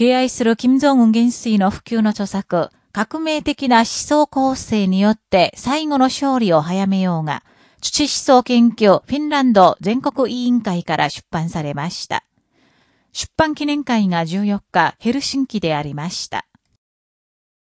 敬愛する金正恩元帥の普及の著作、革命的な思想構成によって最後の勝利を早めようが、土思想研究フィンランド全国委員会から出版されました。出版記念会が14日ヘルシンキでありました。